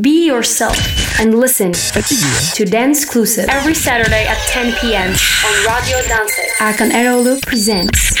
Be yourself and listen to Danceclusive every Saturday at 10 p.m. on Radio Danset. Erkan Eroğlu presents.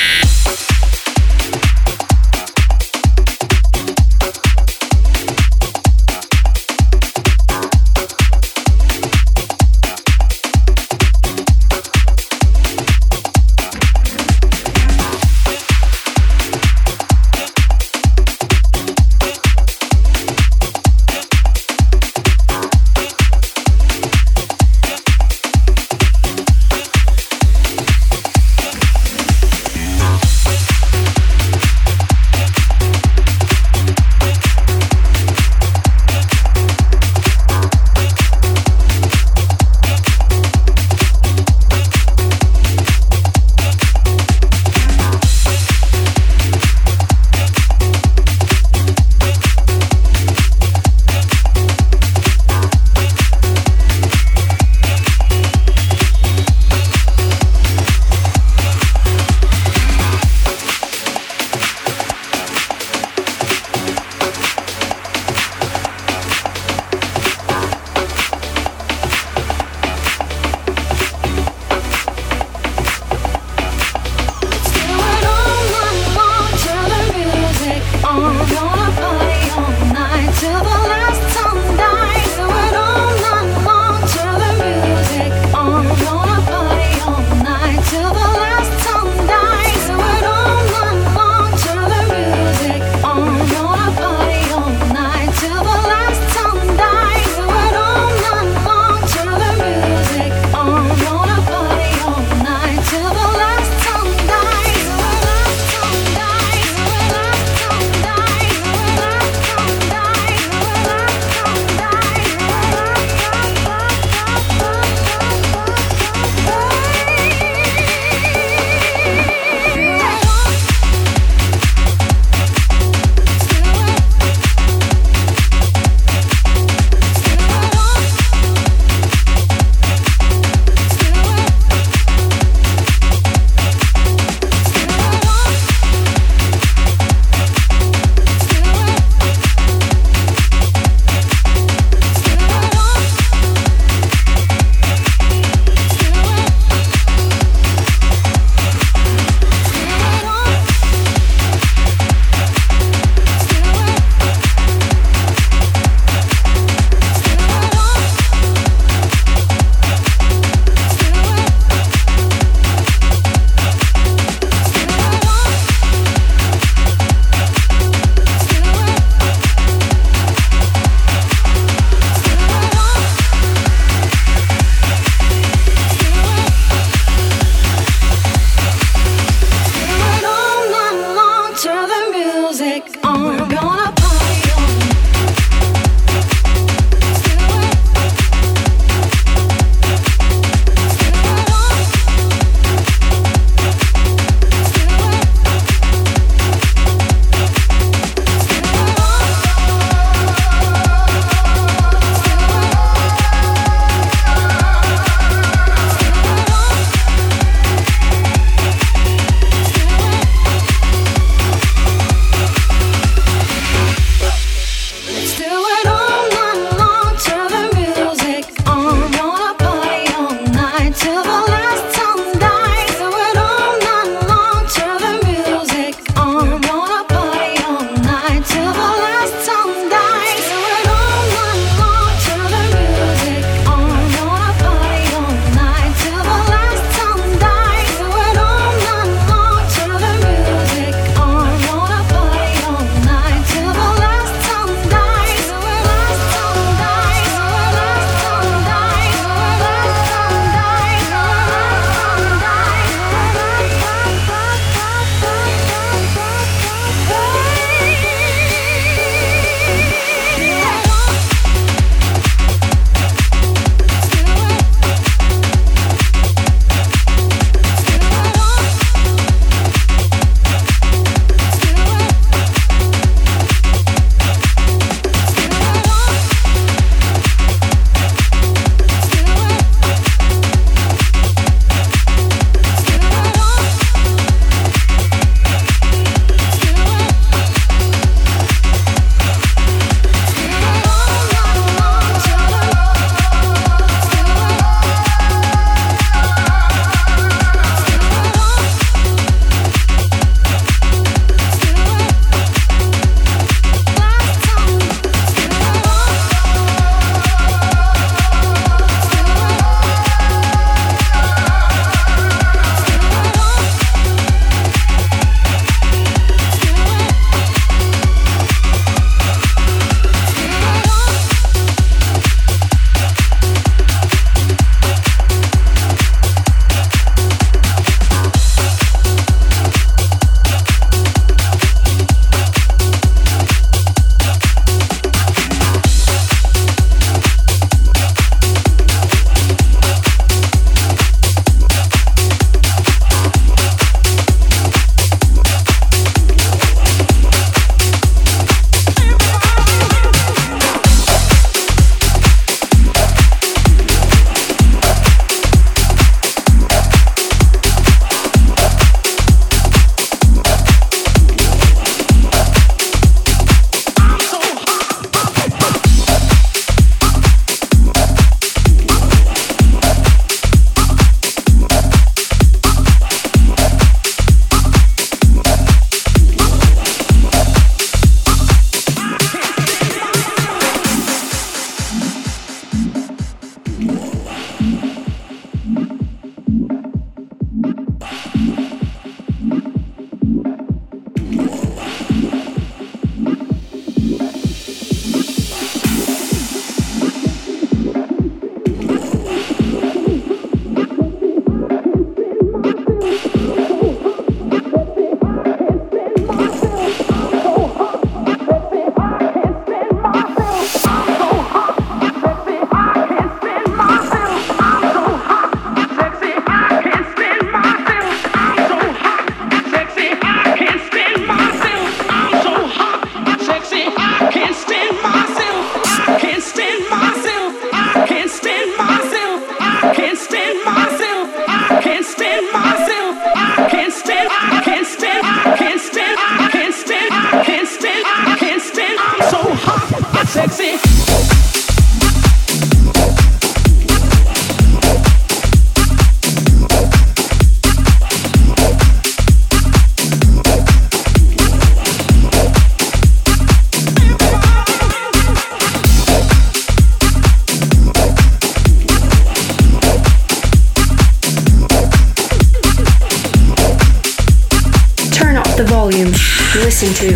Listen to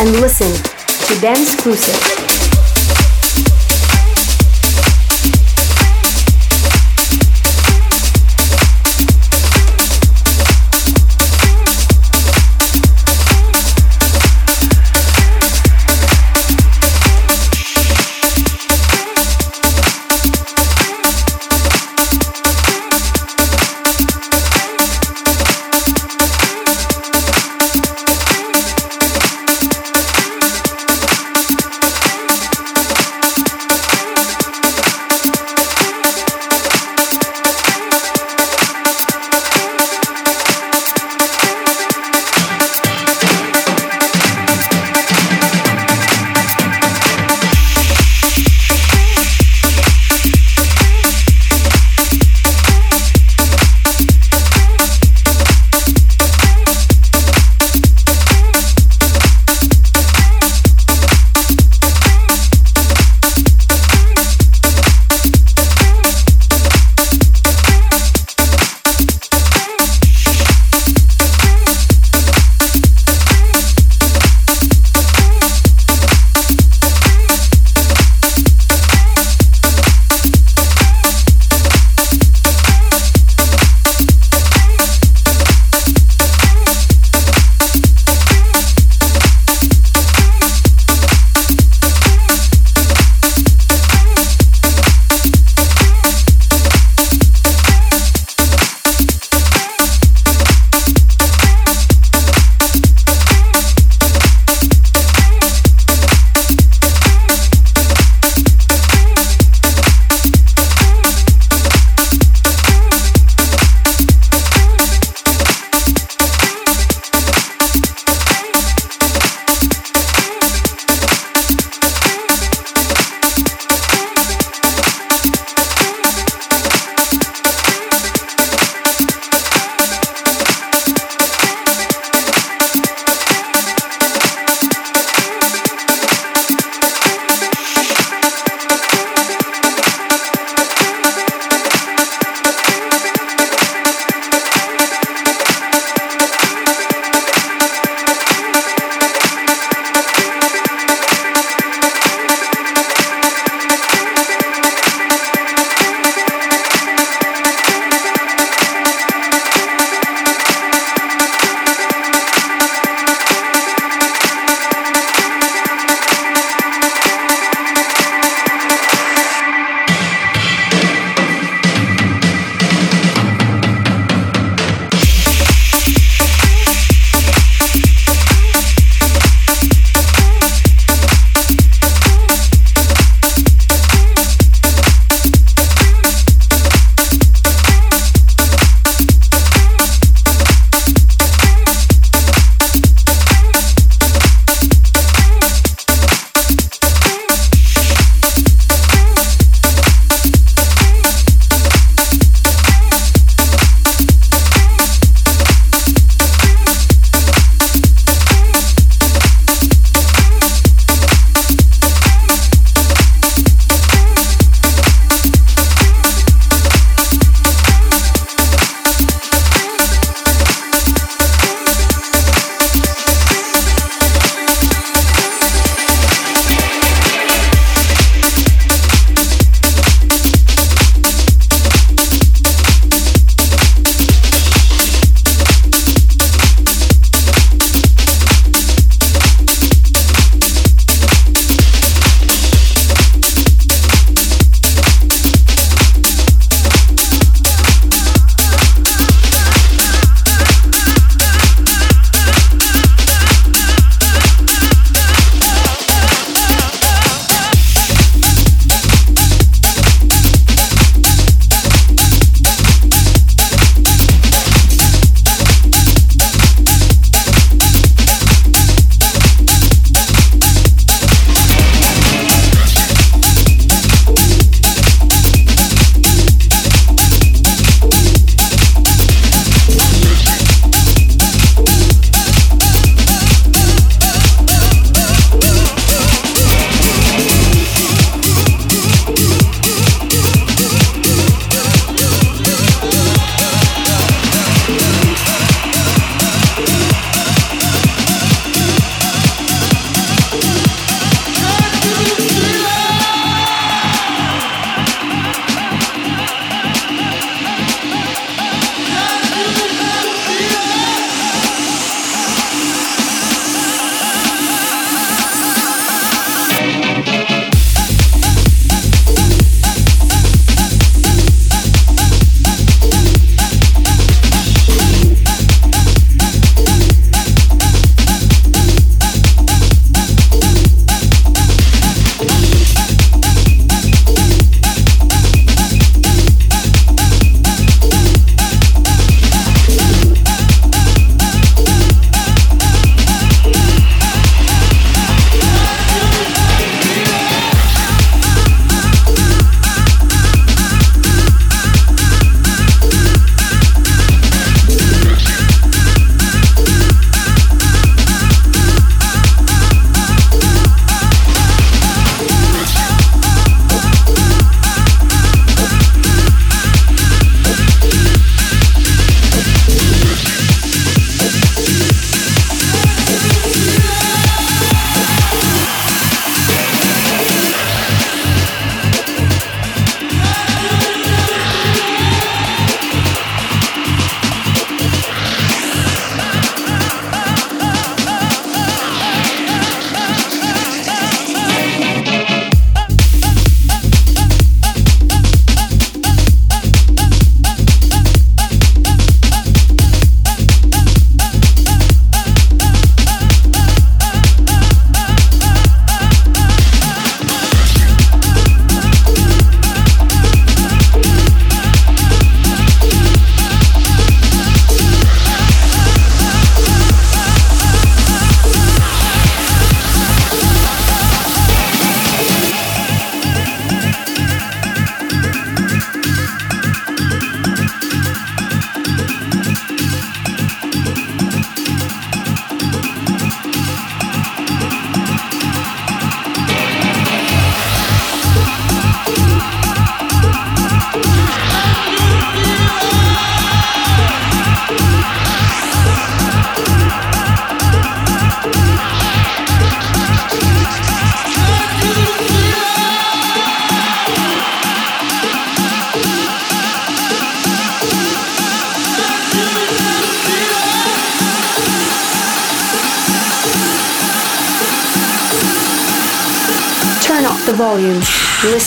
and listen to Danceclusive.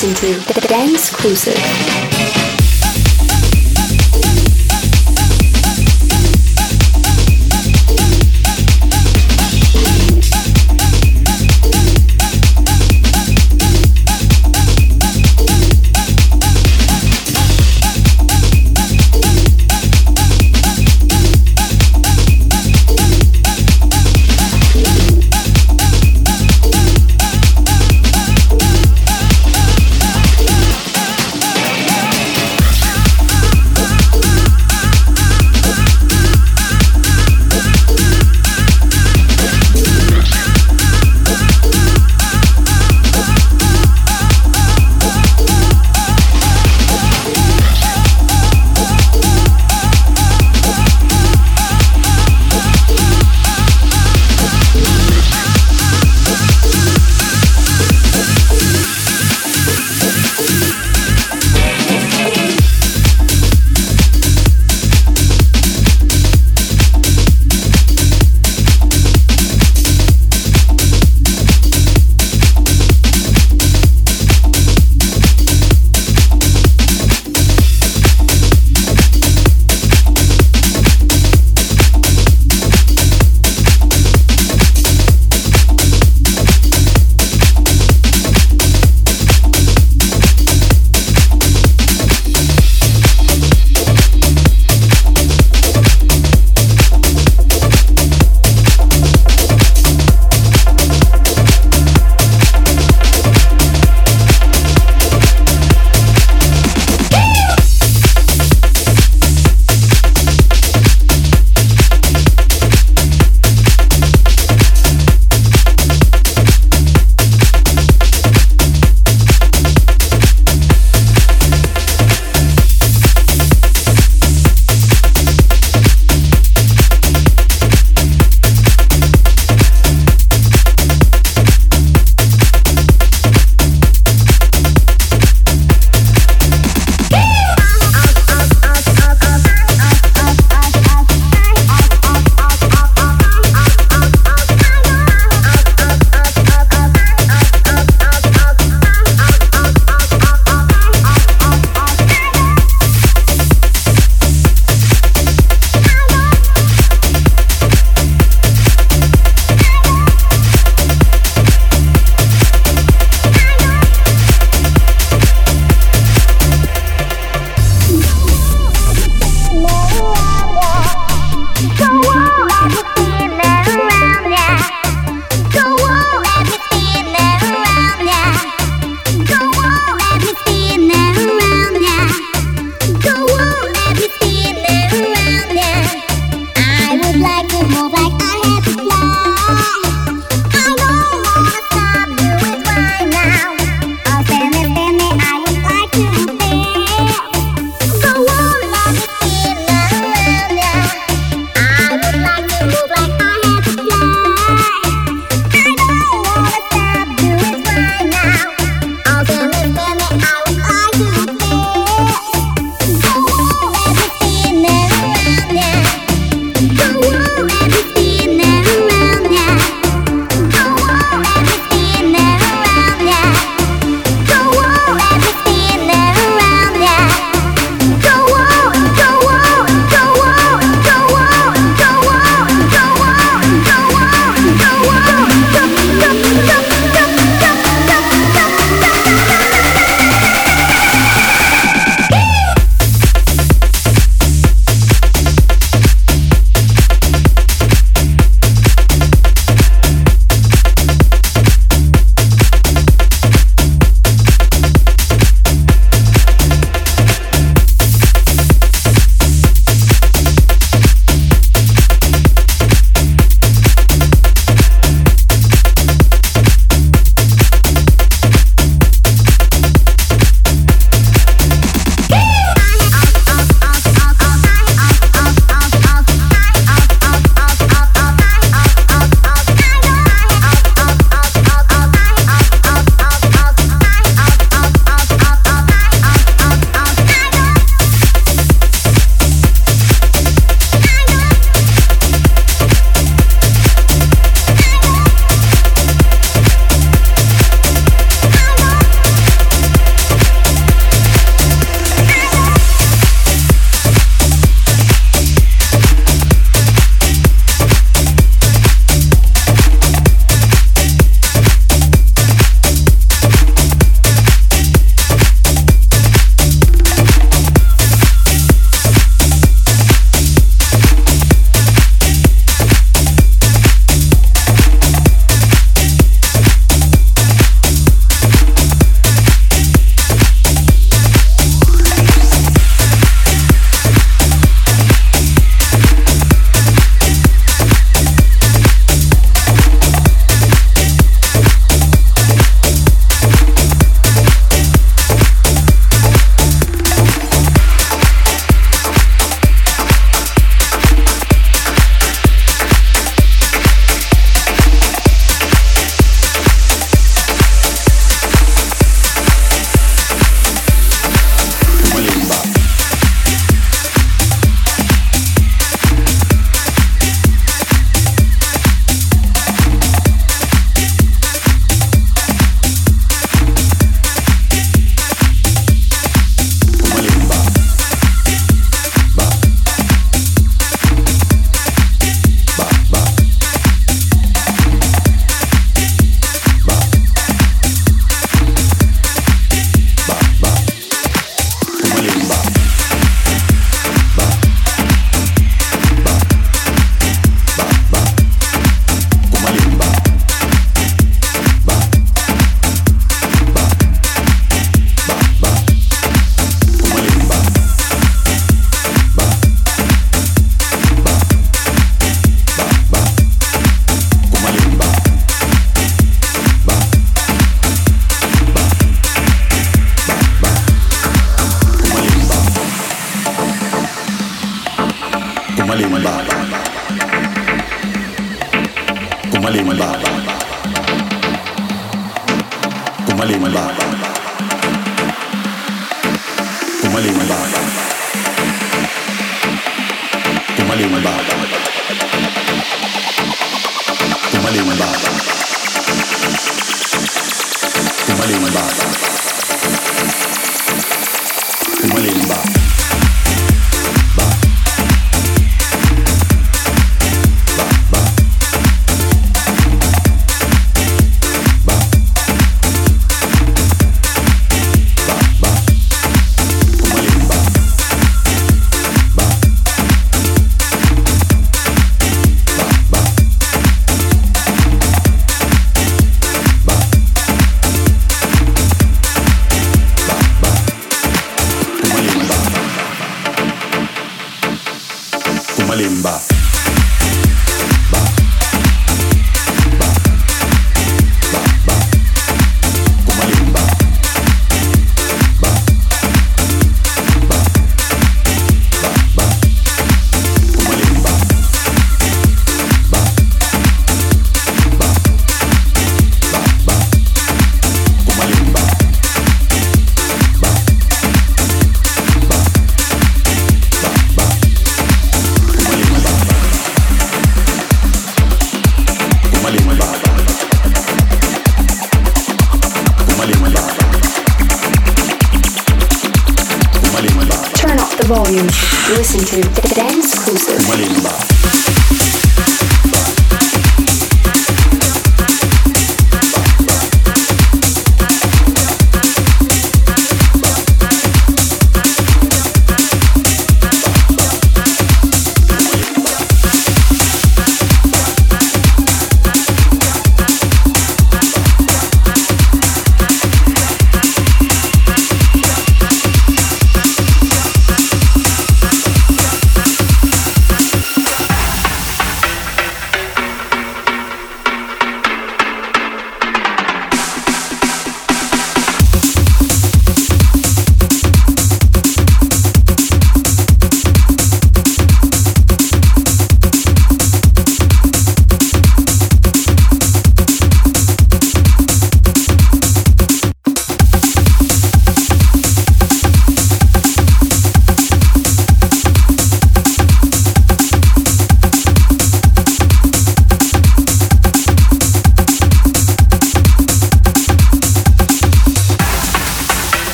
Listen to the Danceclusive.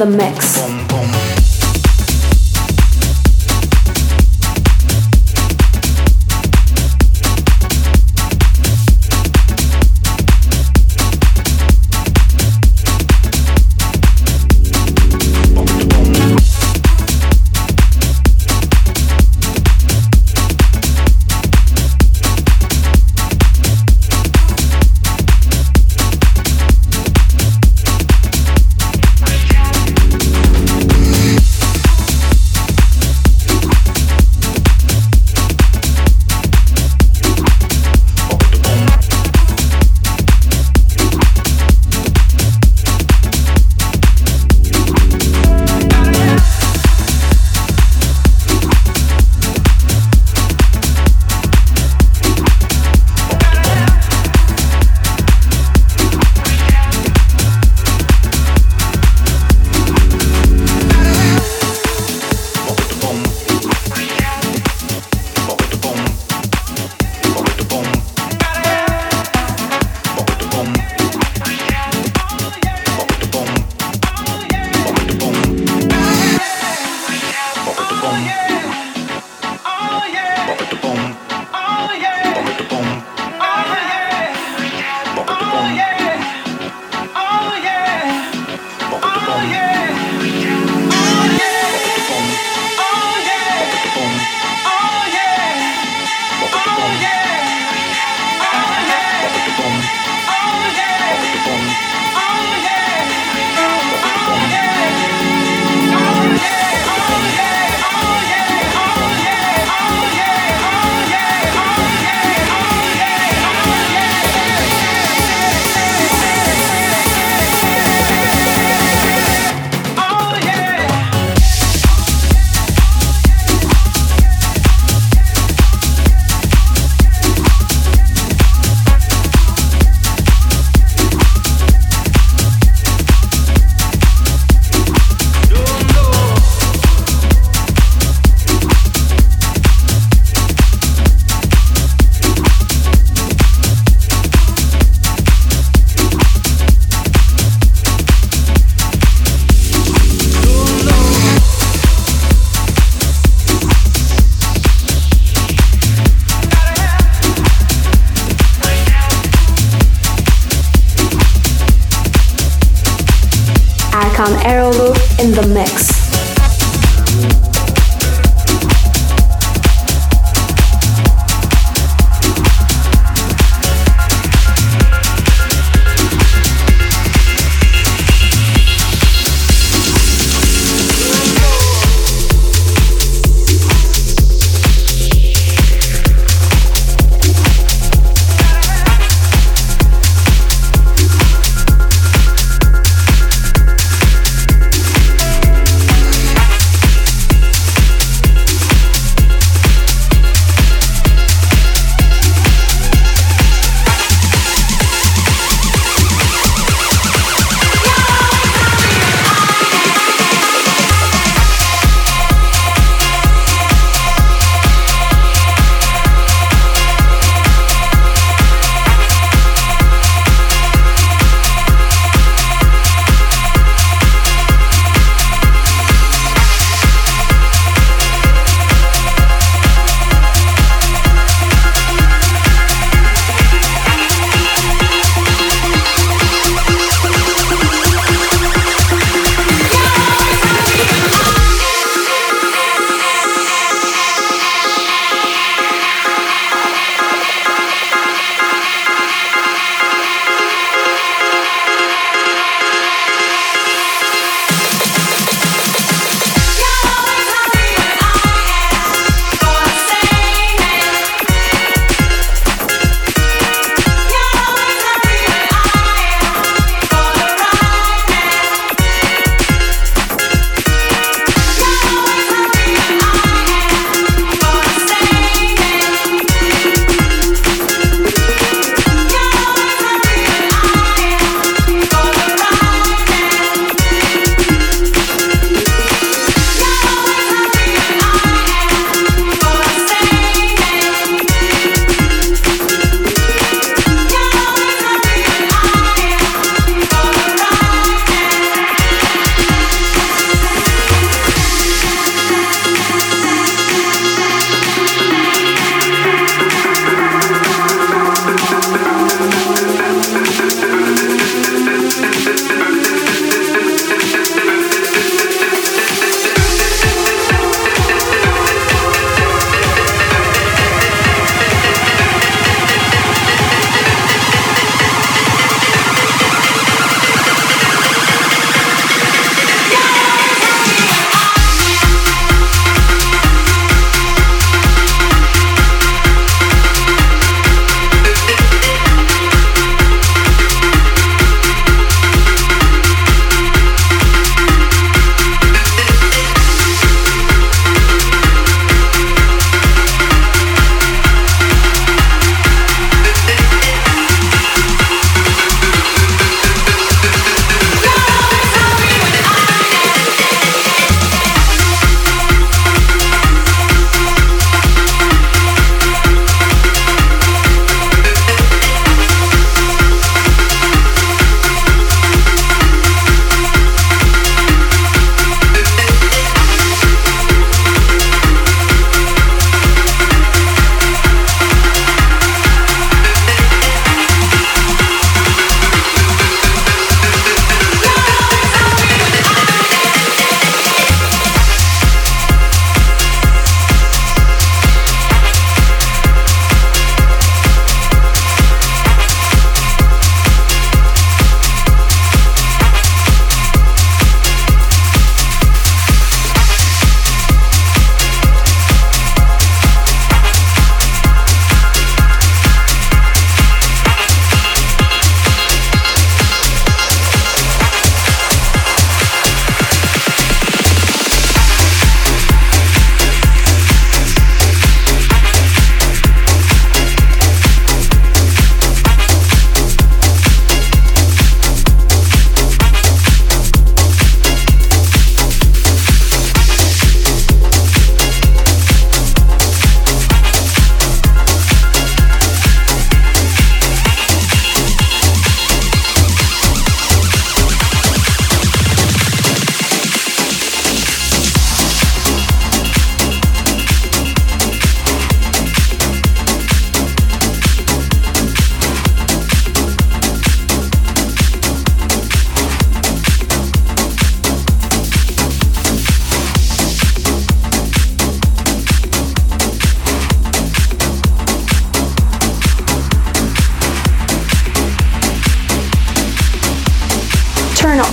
The mix.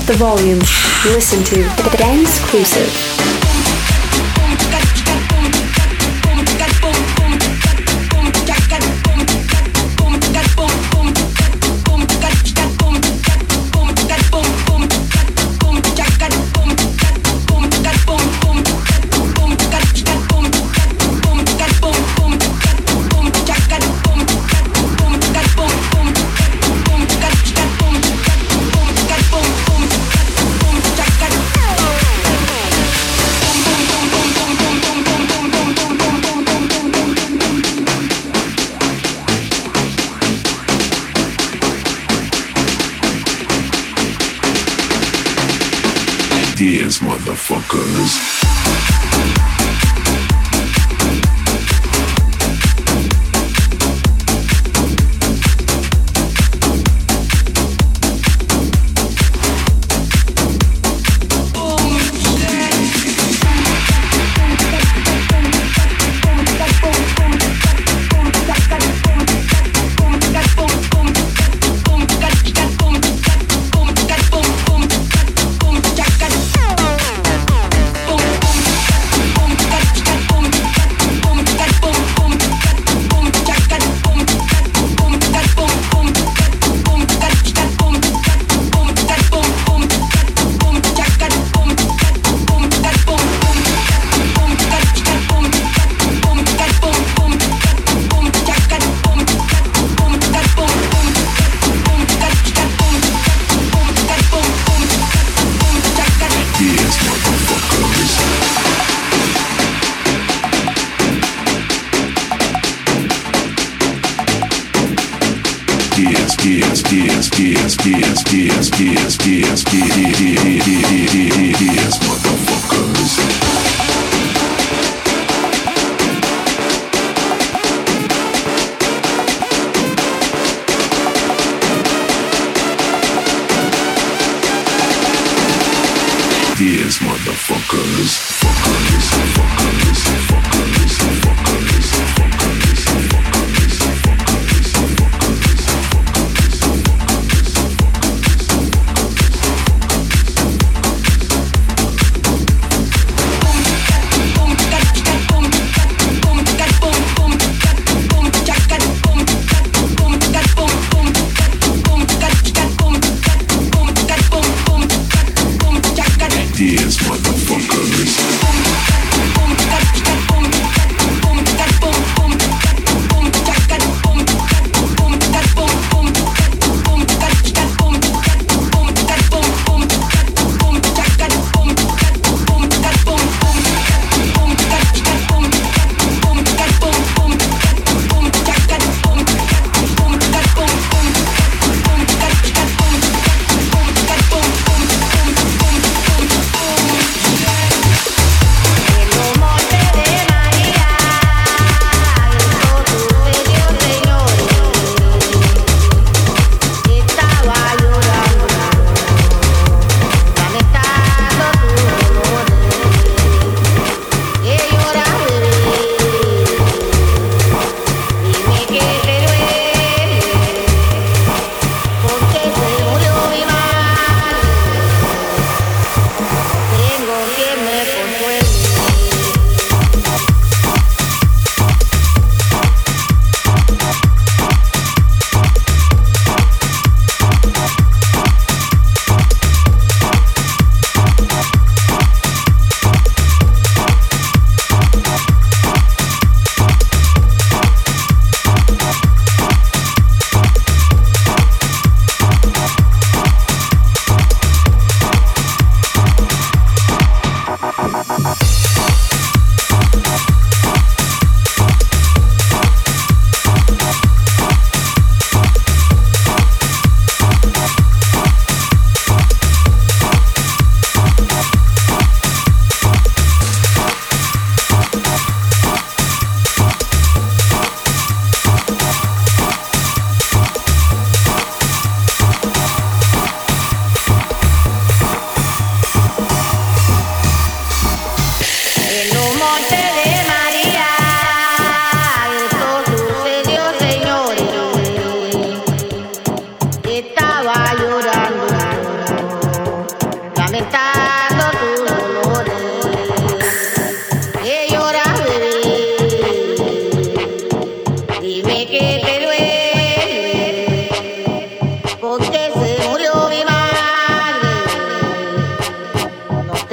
The volume. Listen to Dance Exclusive. motherfuckers.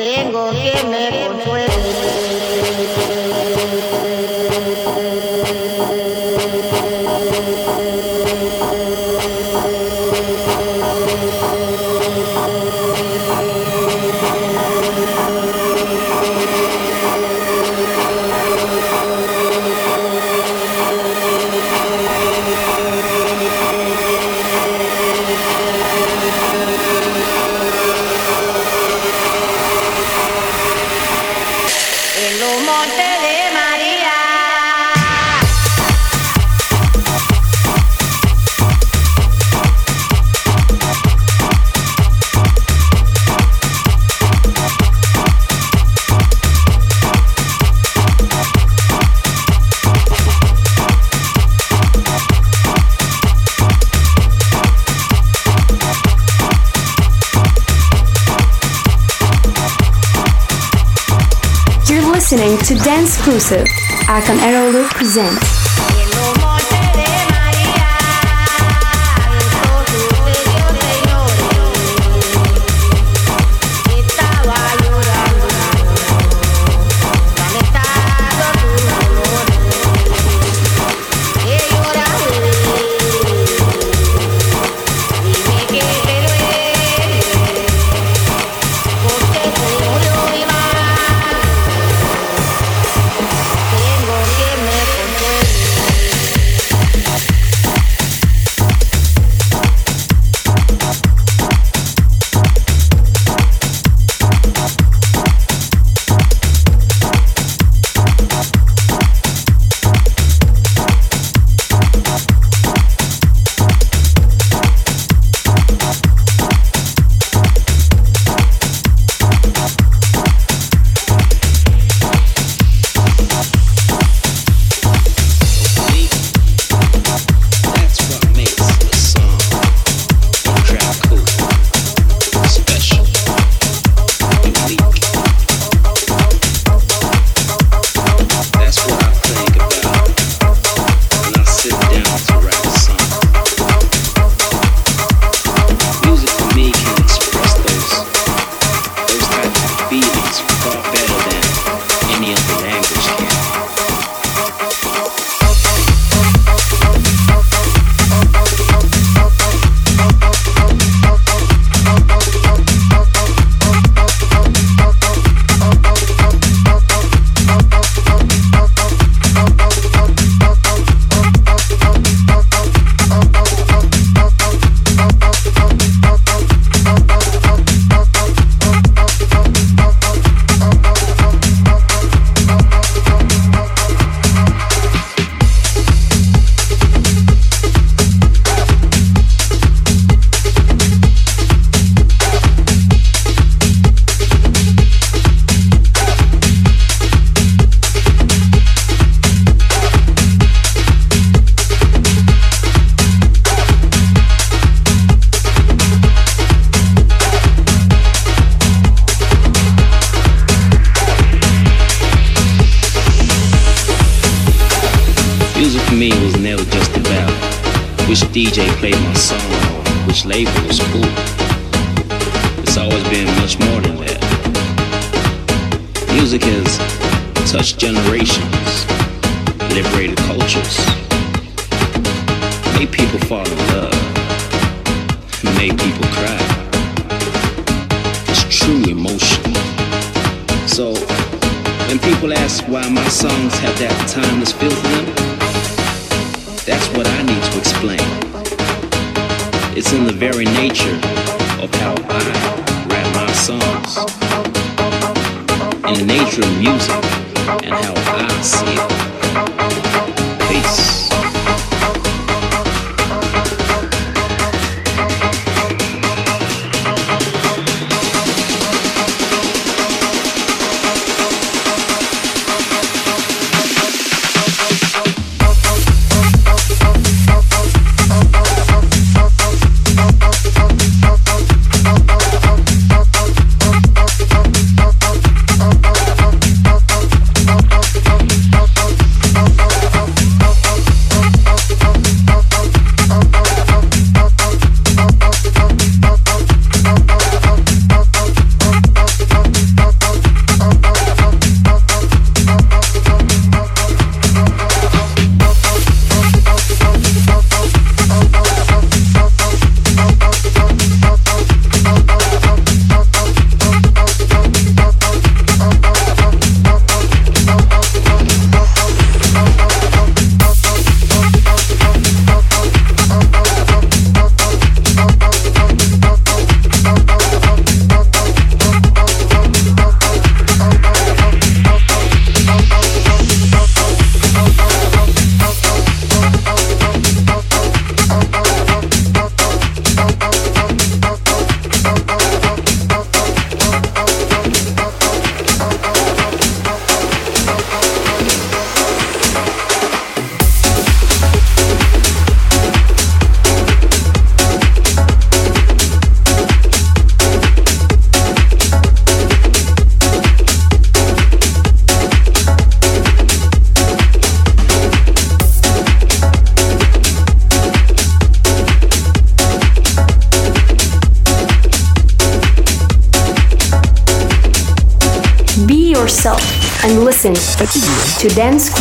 tengo quien me consuele. Eroglu presents. yourself and listen to which DJ played my song or which label was cool. It's always been much more than that. Music has touched generations, liberated cultures, made people fall in love, made people cry. It's true emotion. So when people ask why my songs have that timeless feel to them, that's what I need to explain. It's in the very nature of how I write my songs, in the nature of music and how I see it.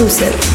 Exclusive.